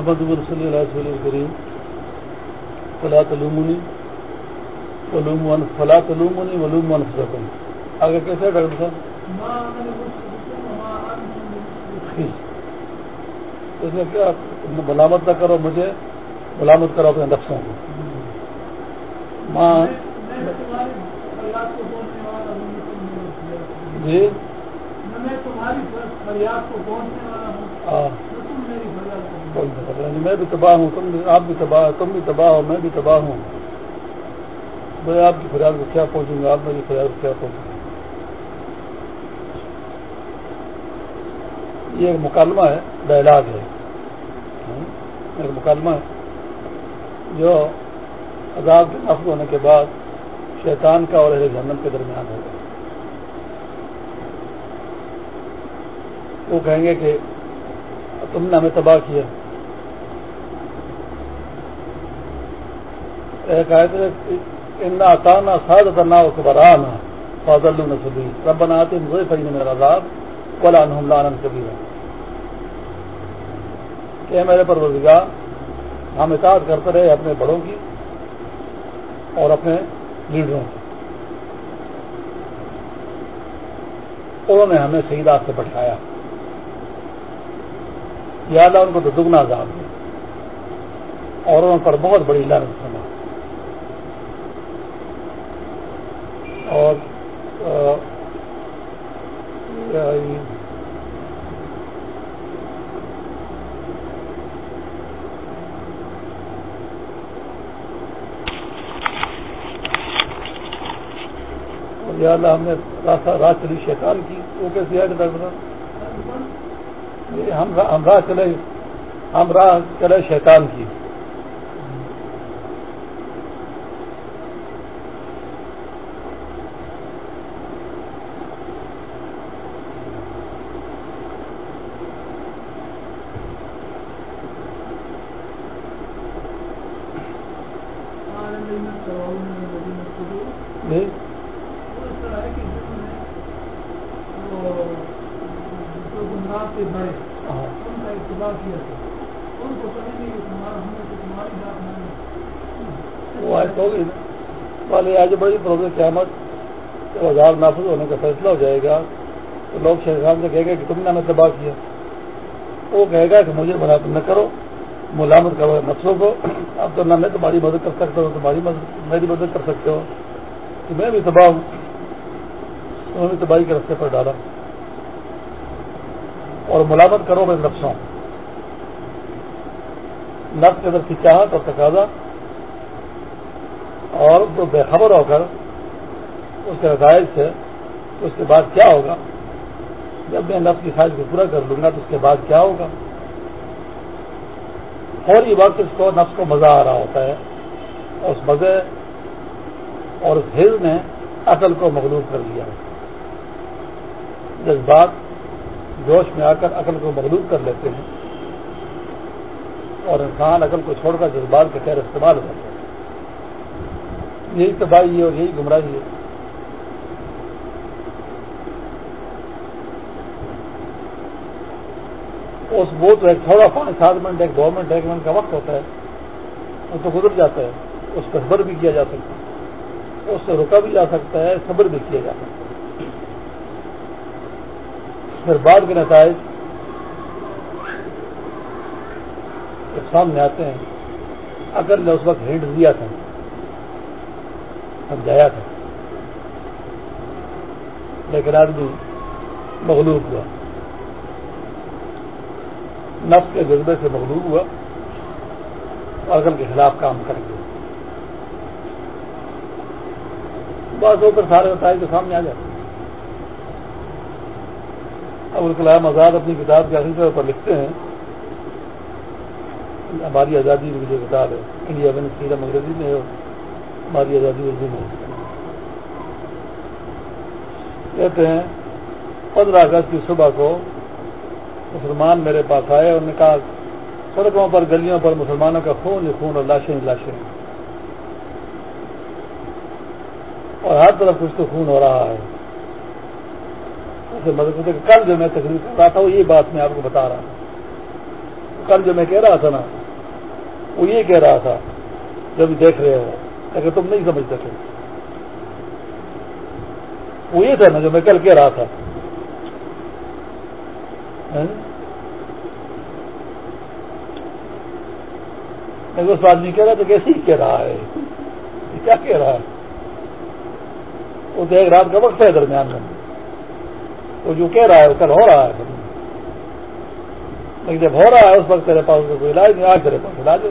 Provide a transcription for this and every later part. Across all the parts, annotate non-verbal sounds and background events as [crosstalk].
محمد صلی اللہ علیہ کریم فلا تلومنی ولوم فلا تلومنی ولوم ون فلکم آگے کیسے ہے ڈاکٹر صاحب؟ اس میں کیا ملامت نہ کرو مجھے ملامت کرو اپنے نفسوں کو۔ ماں۔ جی؟ میں بھی تباہ ہوں، تم بھی، آپ بھی تباہ، تم بھی تباہ ہو، میں بھی تباہ ہوں۔ میں آپ کی فریاد کو کیا پہنچوں گا؟ آپ میری فریاد کو کیا پہنچوں گا؟ یہ ایک مکالمہ ہے، ڈائلاگ ہے۔ ہاں، ایک مکالمہ ہے، جو عذاب کے نفل ہونے کے بعد شیطان کا اور اہل جہنم کے درمیان ہوگا۔ وہ کہیں گے کہ تم نے ہمیں تباہ کیا۔ ایک آئے ان آتانا ساد کرنا برآنا فاضل نسبی سب بناتے مجھے پہلے میرا عذاب کولا انہم لانن کبھی کہ میرے پروردگار، ہم اطاعت کرتے رہے اپنے بڑوں کی اور اپنے لیڈروں کی۔ انہوں نے ہمیں صحیح رات سے بٹھایا یاد ان کو تو دگنا عذاب دیا اور ان پر بہت بڑی لانت سنا اور یا اللہ ہم نے رات چلی شیطان کی، وہ کیسے یاد ڈاکٹر ہم راہ چلے ہم راہ چلے شیطان کی۔ آج بڑی پروز قیامت، جب عذاب نافذ ہونے کا فیصلہ ہو جائے گا، تو لوگ شیخ خان سے کہے گا کہ تم نے ہمیں تباہ کیا۔ وہ کہے گا کہ مجھے ملامت نہ کرو، ملامت کرو، نفسوں کو۔ اب تو نہ میں تمہاری مدد کر سکتا ہوں، تمہاری مدد، میری مدد کر سکتے ہو۔ کہ میں بھی تباہ ہوں۔ تمہیں بھی تباہی کے رستے پر ڈالا۔ اور ملامت کرو میں نفسوں۔ نفس کے اندر کی چاہت اور تقاضا۔ اور تو بے خبر ہو کر اس کے نتائج سے، اس کے بعد کیا ہوگا؟ جب میں نفس کی خواہش کو پورا کر لوں گا، تو اس کے بعد کیا ہوگا؟ فوری وقت اس کو، نفس کو مزہ آ رہا ہوتا ہے۔ اور اس مزے اور اس ہل نے عقل کو مغلوب کر دیا جذبات جوش میں آ کر عقل کو مغلوب کر لیتے ہیں اور انسان عقل کو چھوڑ کر جذبات کے خیر استعمال کرتے ہیں یہی تباہی ہے اور یہی گمراہی ہے۔ اس وہ تو ایک تھوڑا پانچ سات منٹ ایک دو منٹ ایک منٹ کا وقت ہوتا ہے، وہ تو گزر جاتا ہے، اس پر صبر بھی کیا جا سکتا ہے۔ اس سے رکا بھی جا سکتا ہے، صبر بھی کیا جا سکتا ہے۔ پھر بعد کے نتائج سامنے آتے ہیں۔ اگر نے اس وقت ہینڈ دیا تھا سمجھایا تھا۔ لیکن آدمی مغلوب ہوا۔ نفس کے جذبے سے مغلوب ہوا اور عقل کے خلاف کام کر گیا۔ بس ہو کر سارے نتائج کے سامنے آ جاتے ابو الکلام آزاد اپنی کتاب کے آخری طور پر لکھتے ہیں۔ ہماری آزادی کی جو کتاب ہے انڈیا بن سیرم انگریزی میں ہماری آزادی اردو میں کہتے ہیں، پندرہ اگست کی صبح کو مسلمان میرے پاس آئے اور نے کہا، سڑکوں پر، گلیوں پر مسلمانوں کا خون ہی خون اور لاشیں لاشیں۔ اور ہر طرف کچھ تو خون ہو رہا ہے۔ ایسے مدد کل جو میں تقریر کر رہا تھا، وہ یہ بات میں آپ کو بتا رہا ہوں کل جو میں کہہ رہا تھا نا، وہ یہ کہہ رہا تھا، جو بھی دیکھ رہے ہو، اگر تم نہیں سمجھ سکے وہ یہ تھا نا، جو میں کل کہہ رہا تھا۔ ہاں؟ اس آدمی کہہ رہا تھا کیسے ہی کہہ رہا ہے۔ کیا کہہ رہا ہے؟ وہ تو ایک رات کا وقت ہے درمیان میں۔ وہ جو کہہ رہا ہے، وہ کل ہو رہا ہے۔ لیکن جب ہو رہا ہے، اس وقت تیرے پاس کوئی علاج نہیں، آج تیرے پاس علاج ہے۔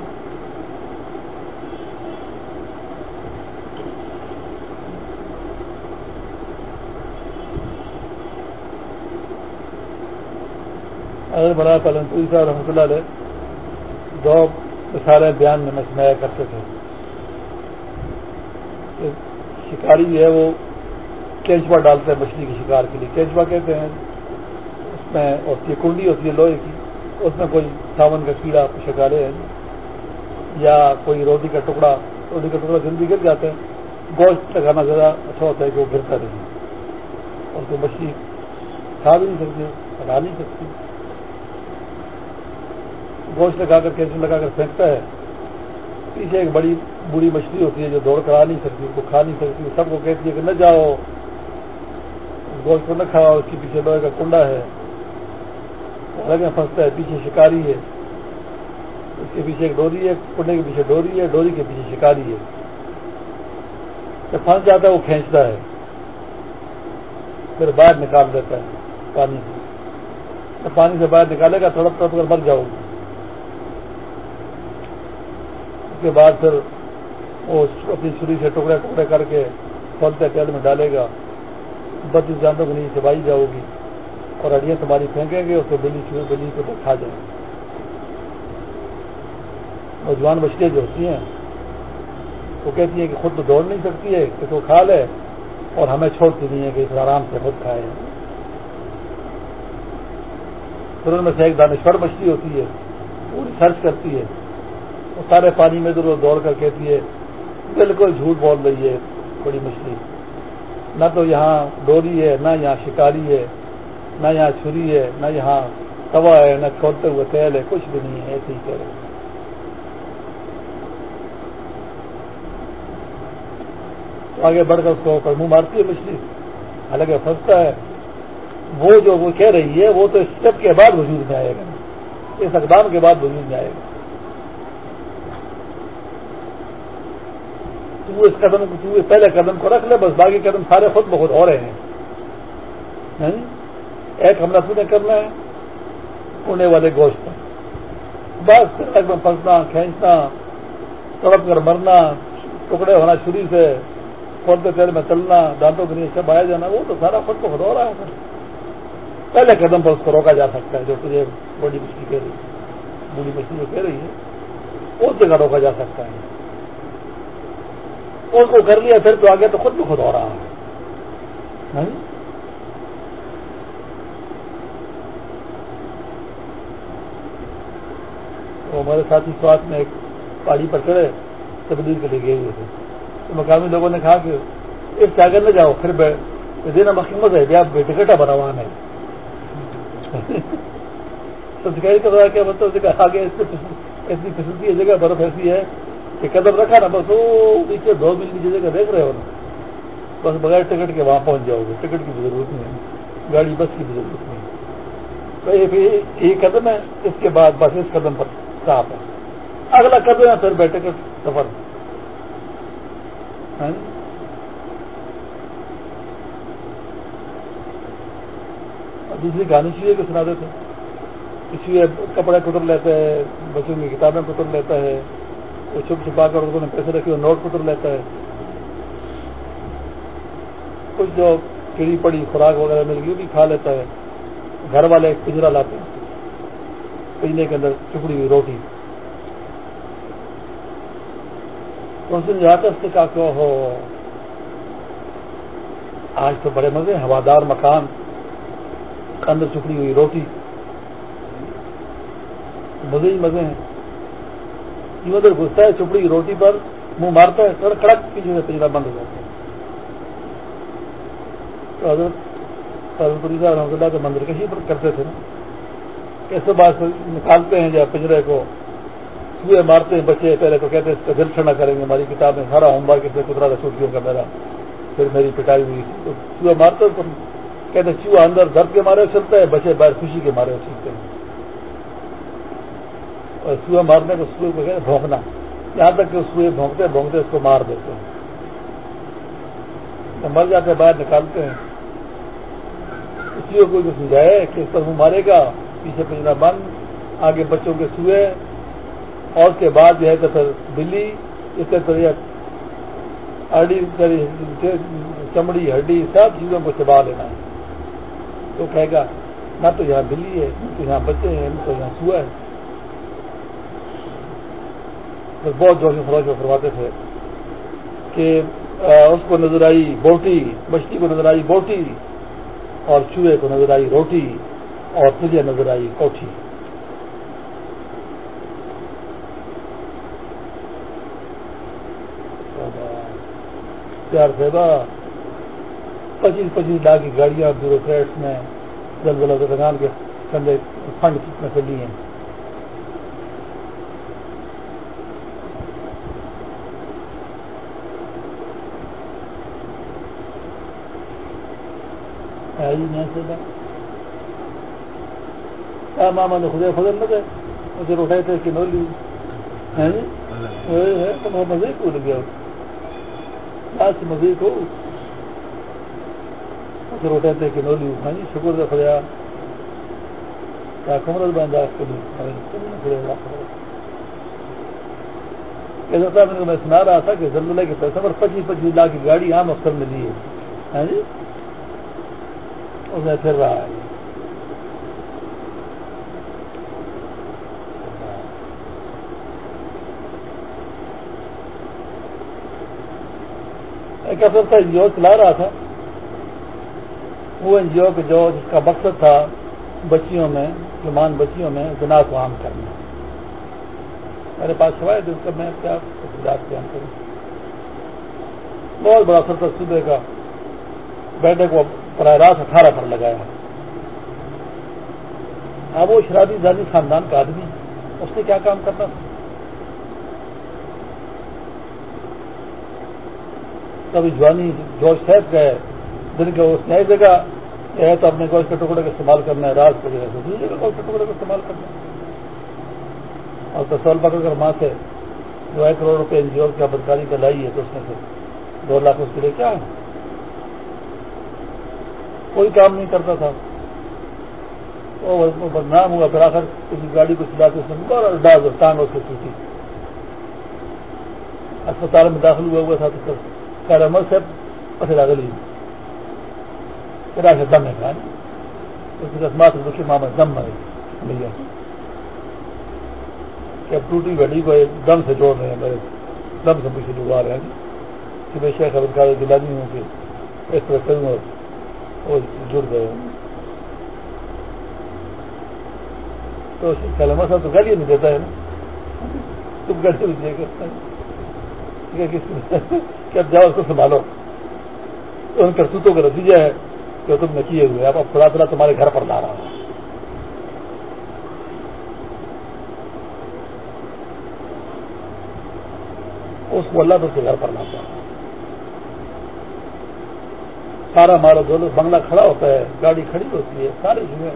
اگر بڑا پلن پوری صاحب رحمۃ اللہ علیہ دو مثالیں بیان میں سنایا کرتے تھے۔ شکاری جو ہے وہ کینچوا ڈالتے ہیں مچھلی کے شکار کے لیے۔ کینچوا کہتے ہیں، اس میں ہوتی ہے کنڈی ہوتی ہے لوہے کی، اس میں کوئی ساون کا کیڑا شکارے ہیں، یا کوئی روٹی کا ٹکڑا، روٹی کا ٹکڑا جلدی گر جاتے ہیں گوشت لگانا زیادہ اچھا ہوتا ہے کہ وہ گرتا رہے۔ اور کوئی مچھلی کھا بھی نہیں سکتی پکا نہیں سکتی۔ گوشت لگا کر کینچو لگا کر پھینکتا ہے؟ پیچھے ایک بڑی بری مچھلی ہوتی ہے جو دوڑ کر آ نہیں سکتی اس کو کھا نہیں سکتی، سب کو کہتی ہے کہ نہ جاؤ۔ گوشت کو نہ کھاؤ، اس کے پیچھے لوہے کا کنڈا ہے۔ لگے پھنستا ہے، پیچھے شکاری ہے۔ اس کے پیچھے ایک ڈوری ہے، کنڈے کے پیچھے ڈوری ہے، ڈوری کے پیچھے شکاری ہے۔ جب پھنس جاتا ہے، وہ کھینچتا ہے۔ پھر باہر نکال دیتا ہے، پانی سے۔ پانی سے باہر نکالے گا، تڑپ تڑپ کر مر جاؤ گی اس کے بعد پھر وہ اپنی چھری سے ٹکڑے ٹکڑے کر کے پھلتے تیل میں ڈالے گا۔ بتیس جانتوں کو نیچے چبائی جاؤ گی اور ہڈیاں تمہاری پھینکیں گے اس کو بلی چوہے بلی کو کھا جائیں گے۔ نوجوان مچھلیاں جو ہوتی ہیں، وہ کہتی ہیں کہ خود تو دوڑ نہیں سکتی ہے، کہ تو کھا لے اور ہمیں چھوڑتی نہیں ہے کہ اس آرام سے خود کھائے۔ پھر ان میں سے ایک دانشور مچھلی ہوتی ہے، وہ ریسرچ کرتی ہے۔ وہ سارے پانی میں ضرور دوڑ کر کہتی ہے، بالکل جھوٹ بول رہی ہے، بڑی مچھلی۔ نہ تو یہاں ڈوری ہے، نہ یہاں شکاری ہے، نہ یہاں چھری ہے، نہ یہاں توا ہے، نہ کھولتے ہوئے تیل ہے، کچھ بھی نہیں ہے، ایسے ہی کہہ رہے آگے بڑھ کر اس کو منہ مارتی ہے مچھلی۔ حالانکہ پھنستا ہے۔ وہ جو وہ کہہ رہی ہے، وہ تو اسٹیپ کے بعد وجود میں آئے گا۔ اس اقدام کے بعد وجود میں آئے گا۔ تو اس قدم تو پہلے قدم کو رکھ لے، بس باقی قدم سارے خود بخود ہو رہے ہیں۔ ایک حملہ تھی نے کرنا ہے اڑنے والے گوشت بس میں پھنسنا، کھینچنا، تڑپ کر مرنا، ٹکڑے ہونا چھری سے کھولتے تیل میں چلنا دانتوں کے نیچے بایا جانا، وہ تو سارا خود بخود ہو رہا ہے۔ پہلے قدم پر اس کو روکا جا سکتا ہے، جو تجھے بڑی مچھلی کہہ رہی ہے بوڑھی مچھلی جو کہہ رہی ہے اس جگہ روکا جا سکتا ہے۔ اس کو کر لیا، پھر تو آگے تو خود بخود ہو رہا ہے تو ہمارے ساتھی سوات میں ایک پہاڑی پر چڑھے تبدیل کے لیے گئے ہوئے تھے۔ تو مقامی لوگوں نے کہا کہ اس سے آگے نہ جاؤ، پھر دینا مقیمت ہے آپ ٹکٹا بنا ہوا ہے [laughs] تو سکھائی کا کیا مطلب آگے ایسی فیسلٹی ہے جگہ برف ایسی ہے کہ قدم رکھا نا، بس وہ نیچے دو میل نیچے جگہ دیکھ رہے ہو نا۔ بس بغیر ٹکٹ کے وہاں پہنچ جاؤ گے۔ ٹکٹ کی بھی ضرورت نہیں ہے۔ گاڑی بس کی بھی ضرورت نہیں تو یہ قدم ہے۔ اس کے بعد بس اس قدم پر صاف ہے۔ اگلا قدم ہے پھر بیٹھے کا سفر۔ ہاں جی؟ دوسری گانے چاہیے کہ سنا دیتے کسی کپڑے کتر لیتا ہے، بچوں کی کتابیں کتر لیتا ہے۔ وہ چھپ چھپا کر نے پیسے رکھے نوٹ کتر لیتا ہے۔ کچھ جو کیڑی پڑی، خوراک وغیرہ مل گئی، وہ بھی کھا لیتا ہے۔ گھر والے ایک پنجرا لاتے ہیں۔ پنجرے کے اندر چپڑی ہوئی روٹی۔ تو اس دن جاتا اس نے کہا کہ ہو آج تو بڑے مزے ہوادار مکان، اندر چپڑی ہوئی روٹی۔ مزے ہی مزے ہیں۔ یہ ادھر گھستا ہے، چپڑی، روٹی پر منہ مارتا ہے کڑک کڑک پیچھے سے پنجرا بند ہو جاتا ہے۔ تو حضرت حضرت رحمۃ اللہ کے مندر کشی پر کرتے تھے نا، کہ صبح نکالتے ہیں جب پنجرے کو سوئے مارتے ہیں، بچے پہلے تو کہتے ہیں، اس کا دل ٹھنڈا کریں گے، ہماری کتاب میں سارا ہوم ورک سے کترا تھا چھٹیوں کا میرا پھر میری پٹائی ہوئی۔ تو چوہے مارتے تو کہتے ہیں چوہا اندر درد کے مارے، چلتا ہے، بچے باہر خوشی کے مارے، چلتے ہیں۔ اور سوئے مارنے کو سوئے کو کہتے بھونکنا۔ یہاں تک کہ سوئے بھونکتے بھونکتے اس کو مار دیتے ہیں۔ مر جاتے باہر نکالتے ہیں۔ اسی کو کوئی سمجھائے کہ اس پر منہ مارے گا، پیچھے پنجرا بند، آگے بچوں کے سوئے۔ اور اس کے بعد جو ہے تو پھر بلی، اس کے طریقے ہڈی چمڑی، ہڈی، سب چیزوں کو چبا لینا۔ ہے تو کہے گا، نہ تو یہاں بلی ہے، نہ تو یہاں بچے ہیں، نہ تو یہاں سوا ہے بہت جوش و فروش فرماتے تھے کہ اس کو نظر آئی بوٹی، مچھلی کو نظر آئی بوٹی، اور چوہے کو نظر آئی روٹی، اور تجھے نظر آئی کوٹھی۔ پیار سے پچیس پچیس لاکھ کی گاڑیاں بیوروکریٹس میں زلزلہ درمیان کے کندھے فنڈ میں سے لی ہیں ماما نے خدا فضل نہ گئے اسے اٹھائے تھے کہ نولی۔ مزے کو لگ گیا مزید ہو پھر وہ کہتے کہ نولی۔ ہاں جی شکر سے خدا کیا کمرل بن جائے ایسا میں سنا رہا تھا کہ زلزلے کے پیسے پر پچیس پچیس لاکھ کی گاڑی عام افسر میں لی ہے۔ ہاں جی؟ اس میں پھر رہا ہے ایک اثر تھا این جی او چلا رہا تھا وہ این جی او کے جو جس کا مقصد تھا بچیوں میں جمان بچیوں میں گنا کو عام کرنا میرے پاس سوائے اس کا میں کیا بیان کروں بہت بڑا اثر تھا صبح کا بیٹے کو براہ راست اٹھارہ پر لگایا اب وہ شرابی زانی خاندان کا آدمی اس نے کیا کام کرنا تھا؟ کبھی جوانی جوش صاحب کا ہے دن کا اس نئی جگہ ہے تو اپنے گوشت کے ٹکڑے کا استعمال کرنا ہے رات کو جگہ سے دوسری جگہ گوشت کے ٹکڑے کا استعمال کرنا ہے۔ اور تصول پکڑ کر ماں سے جو ایک کروڑ روپے این جی او کی بدکاری کا لائی ہے تو اس میں سے دو لاکھ اس کے لیے کیا ہے؟ کوئی کام نہیں کرتا تھا۔ وہ بدنام ہوا۔ پھر آخر کسی گاڑی کو چلاتے اس میں بڑا ڈاز ٹانگ اس کو ٹوٹی اسپتال میں داخل ہوا ہوا تھا تو خیر احمد کرمل سے پسلا گلی سے دم ہے اس کے مات دکھی ماما دم ہے بھیا۔ کہ اب ٹوٹی گھڑی کو دم سے جوڑ رہے ہیں میرے دم سے پیچھے ڈبا رہے ہیں کہ میں شیخ ابد کا دلانی ہوں کہ اس طرح کروں اور وہ جڑ گئے ہوں تو کلمہ صاحب تو گالی نہیں دیتا ہے نا۔ تم گالی نہیں دے کرتا [laughs] کہ اب جاؤ اس کو سنبھالو۔ ان کرتوتوں کا نتیجہ ہے جو تم نے کیے ہوئے اب اب خدا تلا تمہارے گھر پر لا رہا ہوں اس کو اللہ تو اس کے گھر پر لاتا ہے سارا مارو دولو بنگلہ کھڑا ہوتا ہے، گاڑی کھڑی ہوتی ہے ساری چیزیں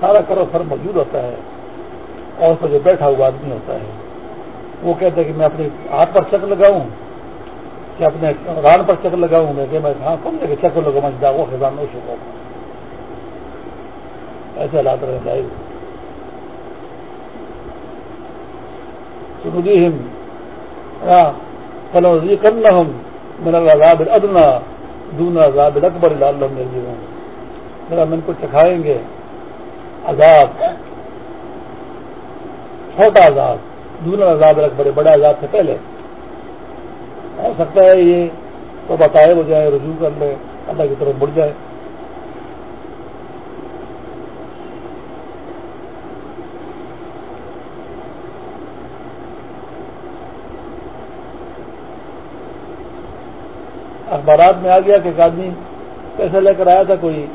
سارا کرو فر موجود ہوتا ہے۔ اور اس پر جو بیٹھا ہوا آدمی ہوتا ہے۔ وہ کہتے ہیں کہ میں اپنے ہاتھ پر چک لگاؤں، کہ اپنے ران پر چکر لگاؤں۔ میں کہ میں ہاں کون جگہ چکر لگا میں وہ خزان نوش ہوگا ایسے حالات رہ جائے۔ سنودی ہم ہاں فلو کرنا دون عذاب اکبر لال میرا ہم ان کو چکھائیں گے۔ عذاب۔ چھوٹا عذاب۔ دون عذاب اکبر بڑے عذاب سے پہلے۔ ہو سکتا ہے یہ تو بتائے ہو جائے، رجوع کر لے، اللہ کی طرف مڑ جائے۔ اخبارات میں آ گیا کہ ایک آدمی پیسے لے کر آیا تھا کوئی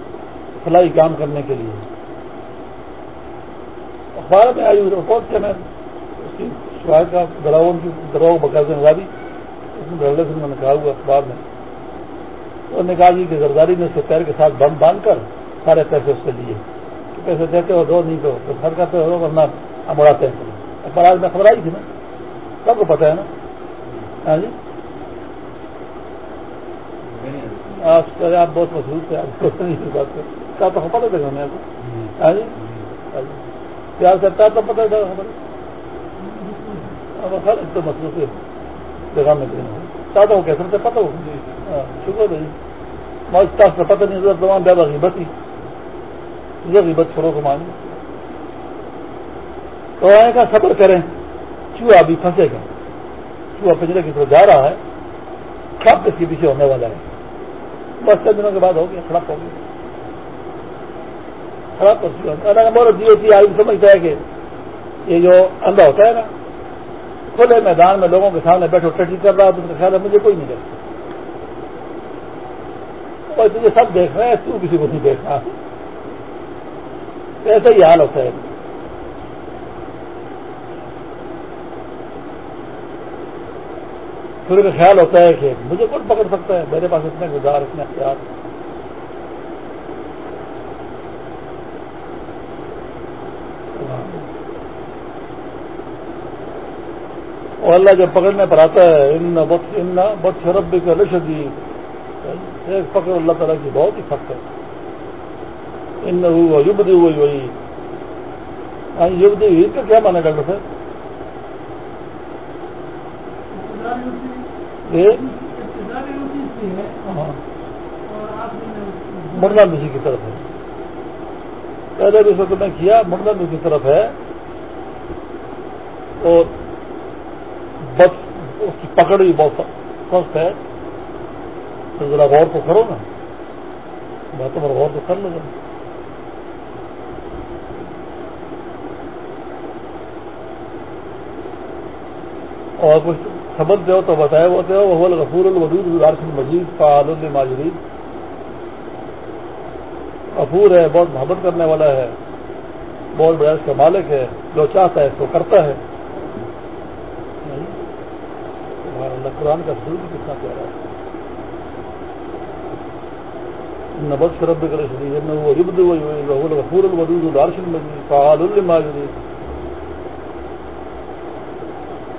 فلائی کام کرنے کے لیے۔ اخبار میں آئی رپورٹ کیا میں اس کی شکایت کا دراؤ کی دراؤ بکاز نظاری اس میں سے میں نے کہا ہوا اخبار میں۔ انہوں نے کہا جی کہ زرداری نے اس کے پیر کے ساتھ بم باندھ کر سارے پیسے اس سے لیے۔ پیسے دیتے ہو دو نہیں تو گھر کرتے ہو ورنہ ہم اڑاتے ہیں۔ اخبار میں خبر آئی تھی نا؟ سب کو پتا ہے نا؟ ہاں جی؟ آپ بہت مصروف تھے آپ کو بات کر تو پتہ تھا ہمیں ہاں جی؟ پیار کرتا تو پتہ تھا خبر تو مصروف ہے جگہ میں ہوں کیسے پتہ ہو؟ ہاں، شکر ہے جی۔ سے پتہ نہیں ضرورت تمام بے غیبت ہی۔ غیبت چھوڑو کو مانی تو آئے کا صبر کریں۔ چوہا ابھی پھنسے گا۔ چوہا پنجرے کی طرف جا رہا ہے۔ سب اس کے پیچھے ہونے والا ہے۔ بس چند دنوں کے بعد ہو گیا کھڑپ ہو گیا۔ خراب کر چکا جی آئی سمجھتا ہے کہ یہ جو اندھا ہوتا ہے نا، کھلے میدان میں لوگوں کے سامنے بیٹھو، ٹٹی کر رہا تو خیال ہے مجھے کوئی نہیں دیکھتا۔ اور تجھے سب دیکھ رہے ہیں، تو کسی کو نہیں دیکھ رہا ایسا ہی حال ہوتا ہے۔ پھر کا خیال ہوتا ہے کہ مجھے کون پکڑ سکتا ہے؟ میرے پاس اتنے گزار، اتنے اختیار۔ اور اللہ جب پکڑنے پر آتا ہے، ان ان شرب کا لشدی ایک پکڑ اللہ تعالیٰ کی بہت ہی سخت ہے۔ ان یبدی ہوئی وہی ہاں یبدی عید کا کیا مانا ڈاکٹر صاحب؟ مردہ مسی کی طرف ہے۔ پہلے بھی اس میں کیا مردہ مسی کی طرف ہے۔ اور بس اس کی پکڑ بھی بہت سخت ہے۔ تو ذرا غور تو کرو نا۔ باتوں پر غور تو کر لو گا۔ اور کچھ سبق جو تو بتایا وہ تو وہ غفور الودود مجید فعال الماجرید غفور ہے، بہت محبت کرنے والا ہے، بہت بڑا اس کا مالک ہے، جو چاہتا ہے سو کرتا ہے۔ اللہ، قرآن کا سر کتنا پیارا ہے۔ نبت شرب کرے شریف وہ ربد غفور الودود الارش مجید فعال الماجرید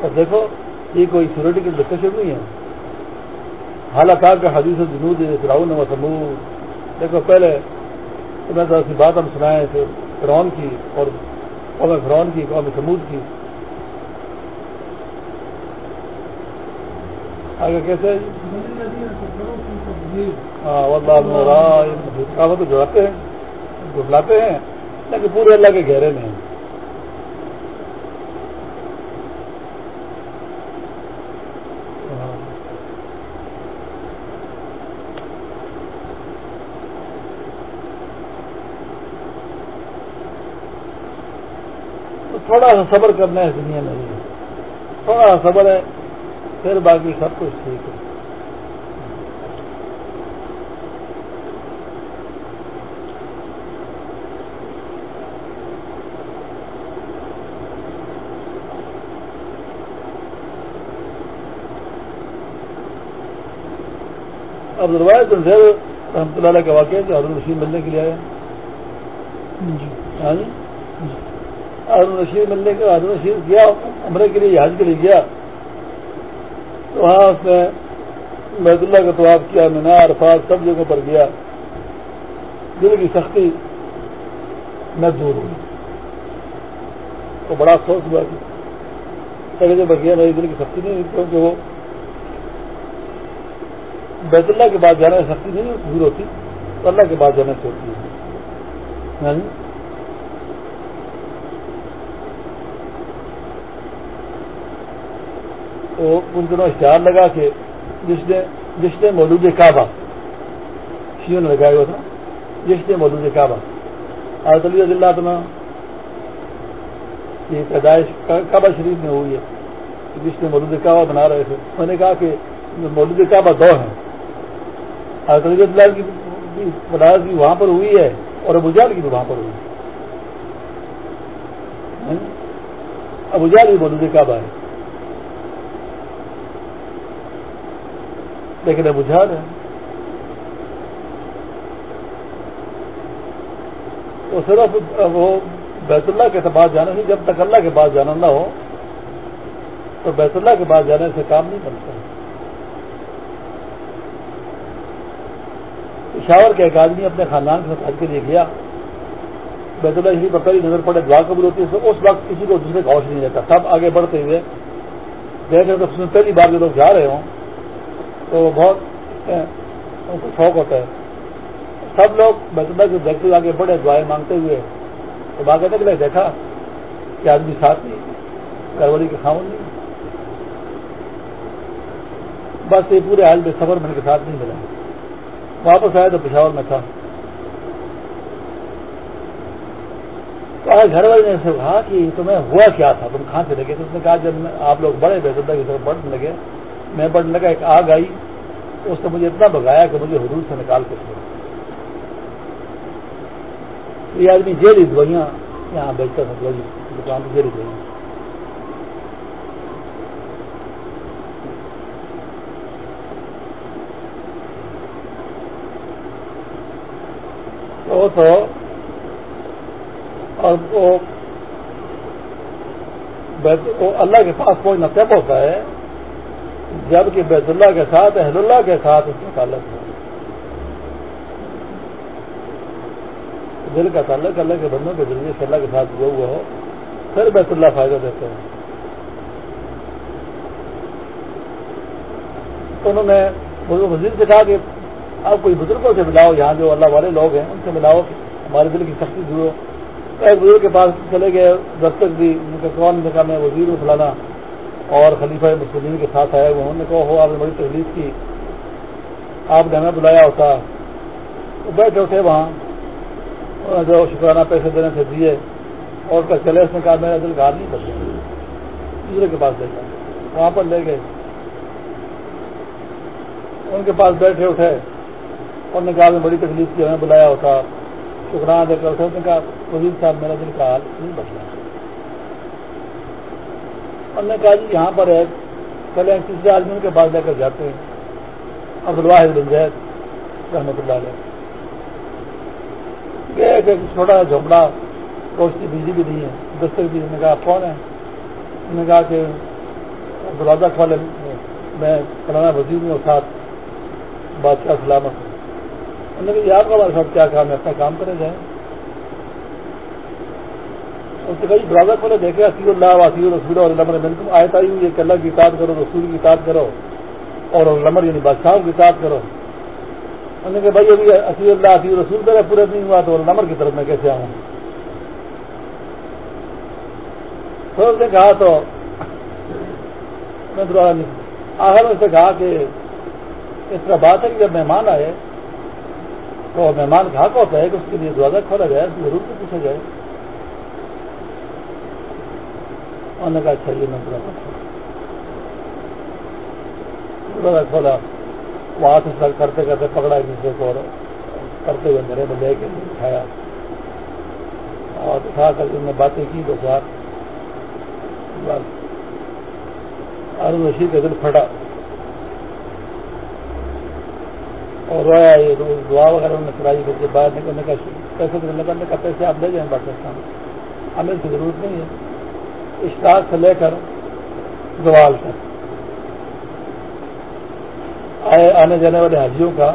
اور دیکھو یہ کوئی تھیوریٹیکل ڈسکشن نہیں ہے۔ حالانکہ کا حدیث جنوب فراؤن و سمود دیکھو، پہلے سی بات ہم سنائے تھے فرعون کی اور قوم فرعون کی، قوم سمود کی۔ آگے کیسے ہاں تو جڑاتے ہیں جھٹلاتے ہیں، لیکن پورے اللہ کے گہرے میں ہیں تھوڑا سا صبر کرنا ہے دنیا میں تھوڑا سا صبر ہے پھر باقی سب کچھ ٹھیک ہے۔ اب روایت رحمۃ اللہ کا واقعہ جو حضرت رشید ملنے کے لیے آئے جی۔ ہاں جی۔ ہارون رشید ملنے کے ہارون رشید گیا عمرے کے لیے حج کے لیے گیا۔ تو وہاں اس نے بیت اللہ کا طواف کیا مینار فاس سب جگہوں پر گیا۔ دل کی سختی میں دور ہوئی۔ تو بڑا افسوس ہوا کہ جب گیا میری دل کی سختی نہیں کیونکہ وہ بیت اللہ کے بعد جانے سختی نہیں دور ہوتی، تو اللہ کے بعد جانے سے ہوتی۔ ہے ان دنوں اشتہار لگا کہ جس نے جس نے مولود کعبہ شیوں نے لگایا ہوا تھا، جس نے مولود کعبہ۔ آج علی اللہ تمہ یہ پیدائش کعبہ شریف میں ہوئی ہے۔ جس نے مولود کعبہ بنا رہے تھے۔ انہوں نے کہا کہ مولود کعبہ دو ہیں۔ آج علی اللہ کی ولاد بھی وہاں پر ہوئی ہے اور ابو جال کی بھی وہاں پر ہوئی ہاں؟ ابو جال بھی بولو گے کعبہ ہے۔ لیکن ابو جال ہے۔ تو صرف وہ بیت اللہ کے پاس جانا نہیں، جب تک اللہ کے پاس جانا نہ ہو، تو بیت اللہ کے پاس جانے سے کام نہیں بنتا۔ پشاور کے ایک آدمی اپنے خاندان کے ساتھ کے لیے گیا۔ بیت اللہ شریف پر پہلی نظر پڑے، دعا قبول ہوتی ہے، اس وقت کسی کو دوسرے کا ہوش نہیں رہتا۔ سب آگے بڑھتے ہوئے دیکھ رہے تو پہلی بار جو لوگ جا رہے ہوں تو بہت ان کو شوق ہوتا ہے۔ سب لوگ بیت کے دیکھتے ہوئے آگے بڑھے دعائیں مانگتے ہوئے، تو آگے نکلے دیکھا کہ آدمی ساتھ نہیں کروڑی کے خامن نہیں بس یہ پورے حال میں سفر میں کے ساتھ نہیں ملا۔ واپس آیا تو پشاور میں تھا۔ تو گھر والے نے سے کہا کہ تمہیں ہوا کیا تھا؟ تم کہاں سے لگے؟ تو اس نے کہا جب آپ لوگ بڑے بیت اللہ کی طرف بڑھنے لگے۔ میں بڑھنے لگا، ایک آگ آئی، اس نے مجھے اتنا بگایا کہ مجھے حدود سے نکال کے چھوڑا۔ یہ آدمی جیلی دوائیاں یہاں بیچتا تھا دوائی دکان جیلی دوائیاں۔ تو اور وہ اللہ کے پاس پہنچنا طب ہوتا ہے جبکہ بیت اللہ کے ساتھ احد اللہ کے ساتھ اس کا تعلق ہے۔ دل کا تعلق اللہ کے بندوں کے ذریعے سے اللہ کے ساتھ ہوا ہوا ہو، پھر بیت اللہ فائدہ دیتے ہیں۔ تو انہوں نے بزرگ وزیر سے کہا کہ آپ کوئی بزرگوں سے ملاؤ، یہاں جو اللہ والے لوگ ہیں، ان سے ملاؤ، ہمارے دل کی سختی دور ہو۔ ایک بزرگ کے پاس چلے گئے، دستک دی ان کا کون نے کہا میں وزیر ہوں فلانا۔ اور خلیفہ مسلمین کے ساتھ آئے ہوئے، انہوں نے کہا، ہو، آپ نے بڑی تکلیف کی۔ آپ نے ہمیں بلایا ہوتا۔ وہ بیٹھے اٹھے وہاں جو شکرانہ پیسے دینے سے دیے، اور کا چلے، اس نے کہا، میرا دل گار نہیں بدلے دوسرے کے پاس دیکھا وہاں پر لے گئے۔ ان کے پاس بیٹھے اٹھے۔ انہوں نے کہا میں بڑی تکلیف کی، ہمیں بلایا ہوتا۔ شکرانہ دے کر اٹھے کہا، وزیر صاحب، میرا دل کا حال نہیں بدلا۔ انہوں نے کہا جی یہاں پر ہے چلے تیسرے آدمی کے پاس لے کر جاتے ہیں۔ عبد الواحد بن زید رحمۃ اللہ علیہ۔ گئے کہ چھوٹا سا جھوپڑا، روشنی بجلی بھی نہیں ہے، دستک بھی نے کہا کون ہے انہوں نے کہا کہ دروازہ کھولے، میں فلانا وزیر ہوں اور ساتھ بادشاہ سلامت ہوں۔ انہوں نے کہا آپ کا ہمارے ساتھ کیا کام ہے، اپنا کام کرے جائیں۔ اس نے کہا دروازہ کھولے دیکھے اسی اللہ وسی رسول اور علمر میں تم آئے آئی ہوئی کہ اللہ کی اطاعت کرو، رسول کی اطاعت کرو اور علمر یعنی بادشاہوں کی اطاعت کرو۔ انہوں نے کہا بھائی ابھی اسی اللہ اسی رسول میرا پورا نہیں ہوا تو علمر کی طرف میں کیسے آؤں؟ تو اس نے کہا تو میں آخر میں سے کہا کہ اس طرح بات ہے کہ جب مہمان آئے تو مہمان کا حق ہوتا ہے کہ اس کے لیے دروازہ کھولا جائے، اس ضرور سے پوچھا جائے۔ انہوں نے کہا اچھا یہ میں دروازہ کھولا وہاں سے سر کرتے کرتے پکڑا ایک دوسرے کو اور کرتے ہوئے میرے میں لے کے اٹھایا اور اٹھا کر انہوں نے باتیں کی تو ساتھ بس ارون رشید کا دل پھٹا اور رویا یہ دعا وغیرہ انہوں نے کرائی پھر باہر نکلنے کا پیسے نکلنے کا پیسے آپ لے جائیں پاکستان ہمیں اس کی ضرورت نہیں ہے اشتاق سے لے کر زوال تک۔ آنے جانے والے حاجیوں کا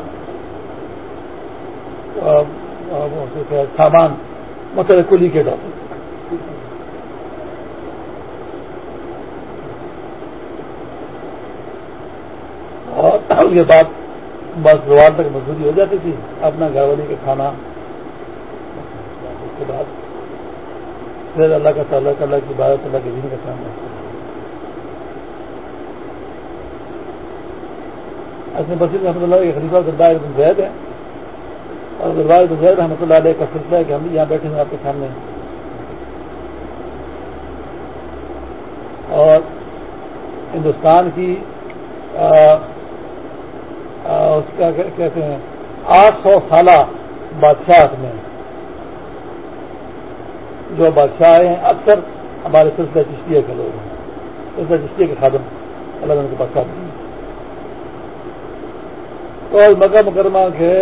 سامان مطلب کلی کے ڈاکٹر اور اس کے بعد بس زوال تک مزدوری ہو جاتی تھی، اپنا گھر والی کا کھانا اس کے بعد پھر اللہ کا تعلق اللہ کی بات اللہ کے دین کا کام ہے۔ ایسے بصیر رحمۃ اللہ کے خلیفہ گردار بن زید ہے۔ اور گردار بن زید رحمۃ اللہ علیہ کا سلسلہ ہے کہ ہم یہاں بیٹھے ہیں آپ کے سامنے۔ اور ہندوستان کی آ, آ, اس کا کہتے ہیں آٹھ سو سالہ بادشاہ میں۔ جو بادشاہ ہیں، اکثر ہمارے سلسلہ چشتیہ کے لوگ ہیں۔ سلسلہ چشتیہ کے خادم اللہ ان کے پاس ساتھ تو مکہ مکرمہ کے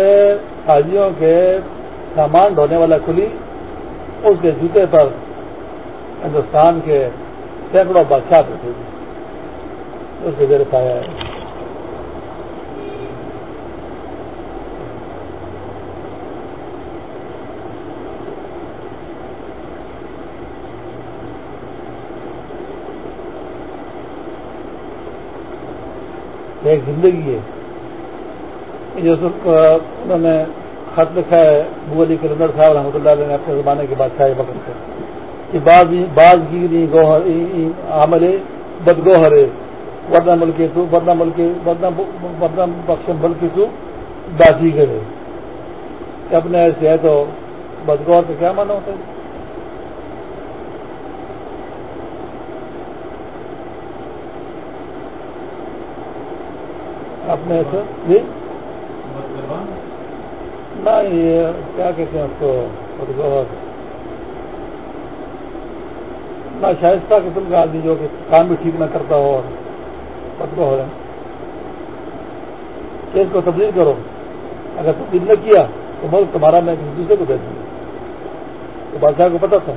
حاجیوں کے سامان ڈھونے والا کھلی، اس کے جوتے پر ہندوستان کے سینکڑوں بادشاہ بیٹھے اس کے ذریعے پایا ہے۔ ایک زندگی ہے۔ انہوں نے خط لکھا ہے بو علی کلندر صاحب رحمۃ اللہ علیہ نے اپنے زمانے کے بادشاہ وقت سے۔ کہ بعض گیری عمل بدگوہر ورنہ ملکی تو ورنہ ملکی ورنہ بخشم ملکی تو باسی گرے۔ اپنے ایسے ہے تو بدگوہر کا کیا مانا ہوتا ہے؟ اپنے سے جی؟ یہ کیا کہتے ہیں اس کو؟ نہ شائستہ قسم کا آدمی جو کہ کام بھی ٹھیک نہ کرتا ہو اور پتہ ہو رہے اس کو تبدیل کرو۔ اگر تبدیل نہ کیا تو ملک تمہارا میں کسی دوسرے کو دے دوں۔ تو بادشاہ کو پتا تھا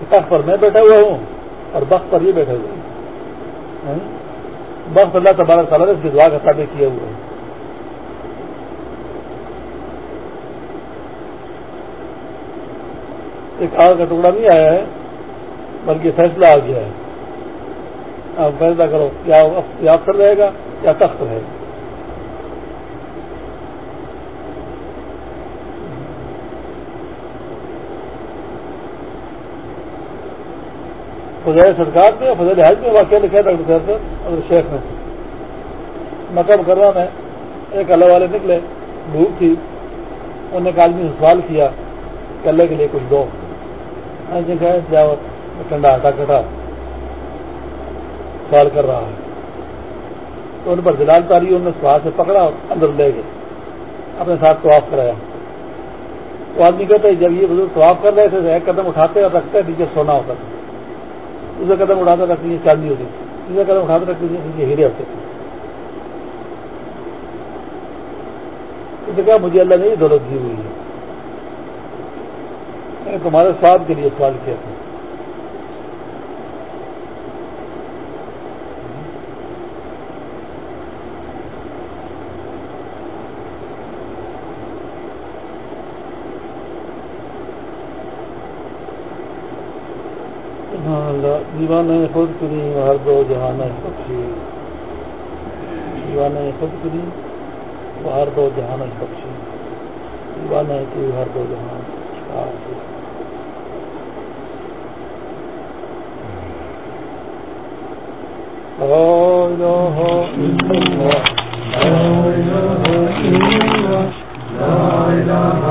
کہ تخت پر میں بیٹھا ہوا ہوں اور بخت پر یہ بیٹھے ہوئے ہیں بخت اللہ تبارک تعالیٰ نے اس کی دعا کا تابع کیے ہوئے ہیں۔ ایک آگ کا ٹکڑا نہیں آیا ہے، بلکہ فیصلہ آ گیا ہے۔ آپ فیصلہ کرو کیا افسر رہے گا یا تخت رہے گا۔ فضائے سرکار میں فضل حج میں واقعہ لکھا ڈاکٹر صاحب سے اور شیخ نے مکہ کرنا میں ایک اللہ والے نکلے، بھوک تھی، انہوں نے ایک آدمی سے سوال کیا کہ اللہ کے لیے کچھ دو۔ ٹھنڈا ہٹا کٹا سوال کر رہا ہے۔ تو ان پر جلال تاری، انہوں نے سوال سے پکڑا اندر لے گئے۔ اپنے ساتھ طواف کرایا۔ وہ آدمی کہتے جب یہ بزرگ طواف کر رہے تھے ایک قدم اٹھاتے اور رکھتے نیچے سونا ہوتا تھا۔ دوسرا قدم اٹھاتے رکھ لیجیے چاندی ہوتی تیسرا قدم اٹھاتے رکھ لیجیے ہیرے ہوتے تھے کہا، مجھے اللہ نے دولت دی ہوئی ہے۔ تمہارے سواد کے لیے سوال کیا تھا۔ دیوانے خود کری، ہر دو جہان پکشی دیوانے خود کری ہر دو جہان پکشی دیوانے کی ہر دو جہان لا